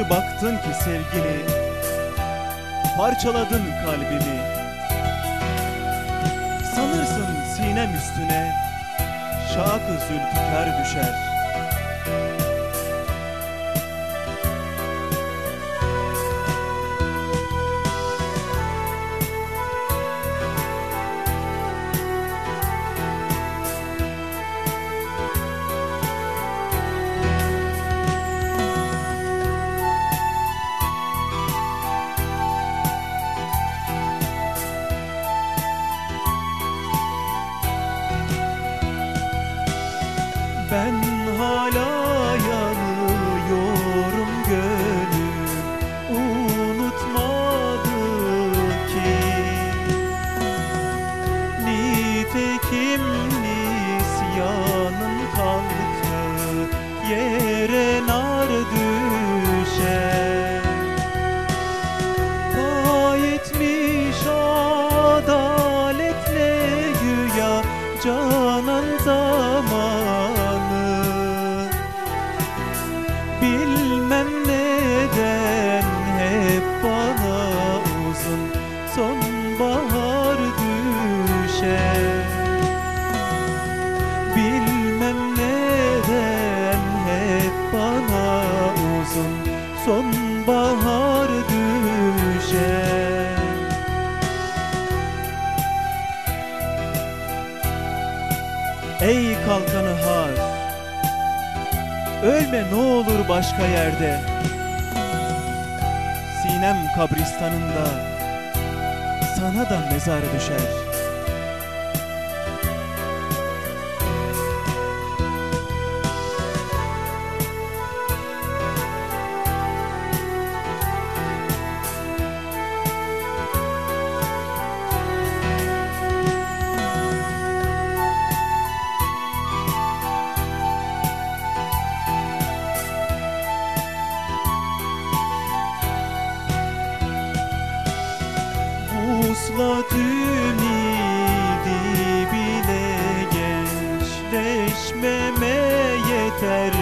yaptın ki sevgili Parçaladın kalbimi. Sanırsın sinem üstüne Şakı zülfikar düşer Ben hala Ey kalkanı har. Ölme ne olur başka yerde. Sinem kabristanında Sana da mezar düşer Vuslat ümidi bile gençleşmeme yeterken